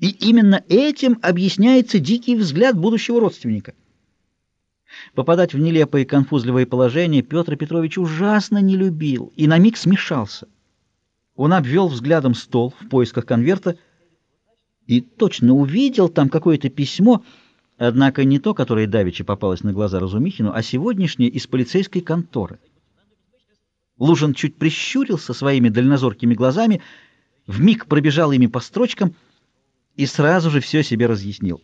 И именно этим объясняется дикий взгляд будущего родственника. Попадать в нелепые конфузливые положения Петр Петрович ужасно не любил и на миг смешался. Он обвел взглядом стол в поисках конверта и точно увидел там какое-то письмо, однако не то, которое давеча попалось на глаза Разумихину, а сегодняшнее из полицейской конторы. Лужин чуть прищурился своими дальнозоркими глазами, вмиг пробежал ими по строчкам и сразу же все себе разъяснил.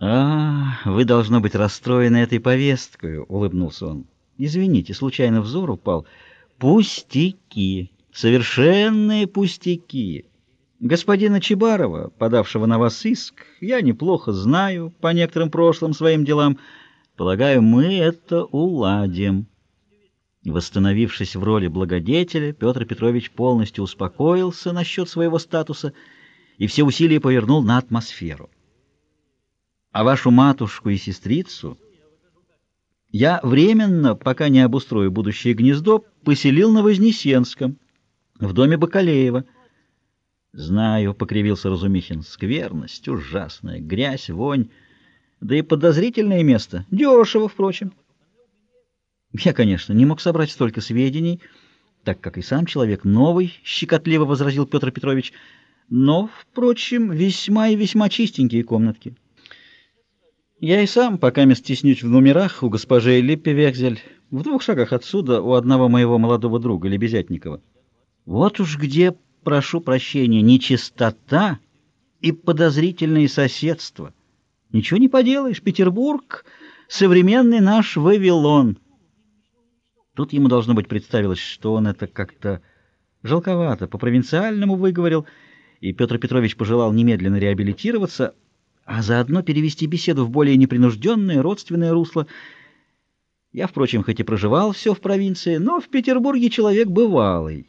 «А, вы, должно быть, расстроены этой повесткой», — улыбнулся он. «Извините, случайно взор упал. Пустяки, совершенные пустяки. Господина Чебарова, подавшего на вас иск, я неплохо знаю по некоторым прошлым своим делам. Полагаю, мы это уладим». Восстановившись в роли благодетеля, Петр Петрович полностью успокоился насчет своего статуса и все усилия повернул на атмосферу. А вашу матушку и сестрицу я временно, пока не обустрою будущее гнездо, поселил на Вознесенском, в доме Бакалеева. Знаю, — покривился Разумихин, — скверность ужасная, грязь, вонь, да и подозрительное место, дешево, впрочем. Я, конечно, не мог собрать столько сведений, так как и сам человек новый, щекотливо возразил Петр Петрович, но, впрочем, весьма и весьма чистенькие комнатки. Я и сам пока мест теснюсь в номерах у госпожи Липпи Векзель, в двух шагах отсюда у одного моего молодого друга, Лебезятникова. Вот уж где, прошу прощения, нечистота и подозрительные соседства. Ничего не поделаешь, Петербург — современный наш Вавилон. Тут ему, должно быть, представилось, что он это как-то жалковато, по-провинциальному выговорил, и Петр Петрович пожелал немедленно реабилитироваться — а заодно перевести беседу в более непринужденное, родственное русло. Я, впрочем, хоть и проживал все в провинции, но в Петербурге человек бывалый.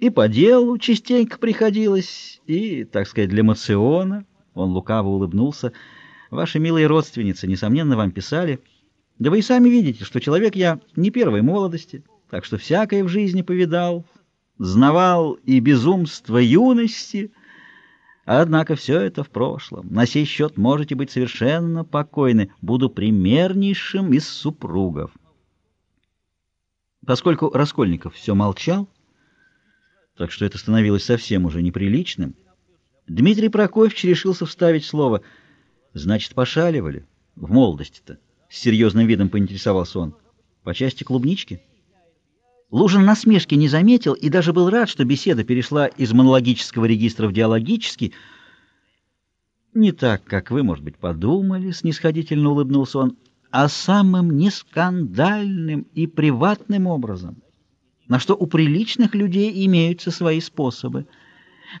И по делу частенько приходилось, и, так сказать, для мациона. Он лукаво улыбнулся. Ваши милые родственницы, несомненно, вам писали. Да вы и сами видите, что человек я не первой молодости, так что всякое в жизни повидал, знавал и безумство юности — Однако все это в прошлом. На сей счет можете быть совершенно покойны. Буду примернейшим из супругов. Поскольку Раскольников все молчал, так что это становилось совсем уже неприличным, Дмитрий Прокофьевич решился вставить слово. «Значит, пошаливали? В молодости-то?» С серьезным видом поинтересовался он. «По части клубнички?» Лужин насмешки не заметил и даже был рад, что беседа перешла из монологического регистра в диалогический. «Не так, как вы, может быть, подумали», — снисходительно улыбнулся он, «а самым нескандальным и приватным образом, на что у приличных людей имеются свои способы.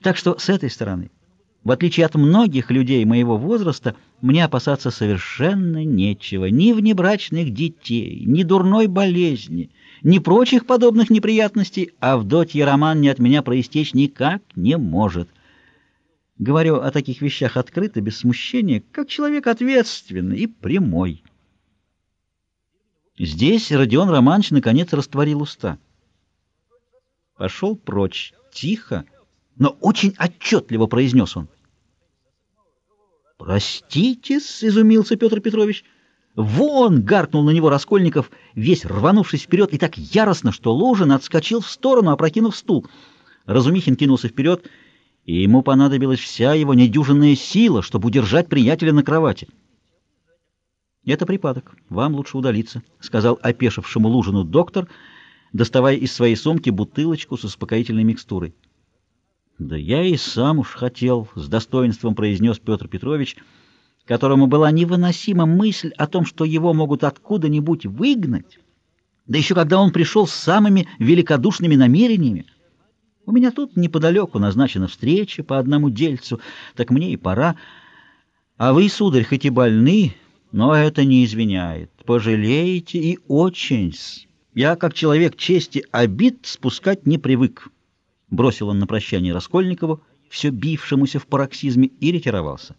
Так что с этой стороны, в отличие от многих людей моего возраста, мне опасаться совершенно нечего, ни внебрачных детей, ни дурной болезни» ни прочих подобных неприятностей, а Авдотья Роман не от меня проистечь никак не может. Говорю о таких вещах открыто, без смущения, как человек ответственный и прямой. Здесь Родион Романович наконец растворил уста. Пошел прочь, тихо, но очень отчетливо произнес он. «Простите-с», — изумился Петр Петрович, — «Вон!» — гаркнул на него Раскольников, весь рванувшись вперед, и так яростно, что Лужин отскочил в сторону, опрокинув стул. Разумихин кинулся вперед, и ему понадобилась вся его недюжинная сила, чтобы удержать приятеля на кровати. «Это припадок. Вам лучше удалиться», — сказал опешившему Лужину доктор, доставая из своей сумки бутылочку с успокоительной микстурой. «Да я и сам уж хотел», — с достоинством произнес Петр Петрович, — которому была невыносима мысль о том, что его могут откуда-нибудь выгнать, да еще когда он пришел с самыми великодушными намерениями. У меня тут неподалеку назначена встреча по одному дельцу, так мне и пора. А вы, сударь, хоть и больны, но это не извиняет. Пожалеете и очень. Я, как человек чести, обид спускать не привык. Бросил он на прощание Раскольникову, все бившемуся в пароксизме, и ретировался.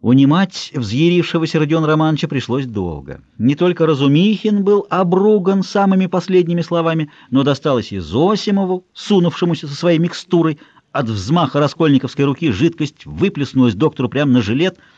Унимать взъярившегося Родиона Романовича пришлось долго. Не только Разумихин был обруган самыми последними словами, но досталось и Зосимову, сунувшемуся со своей микстурой, От взмаха раскольниковской руки жидкость выплеснулась доктору прямо на жилет —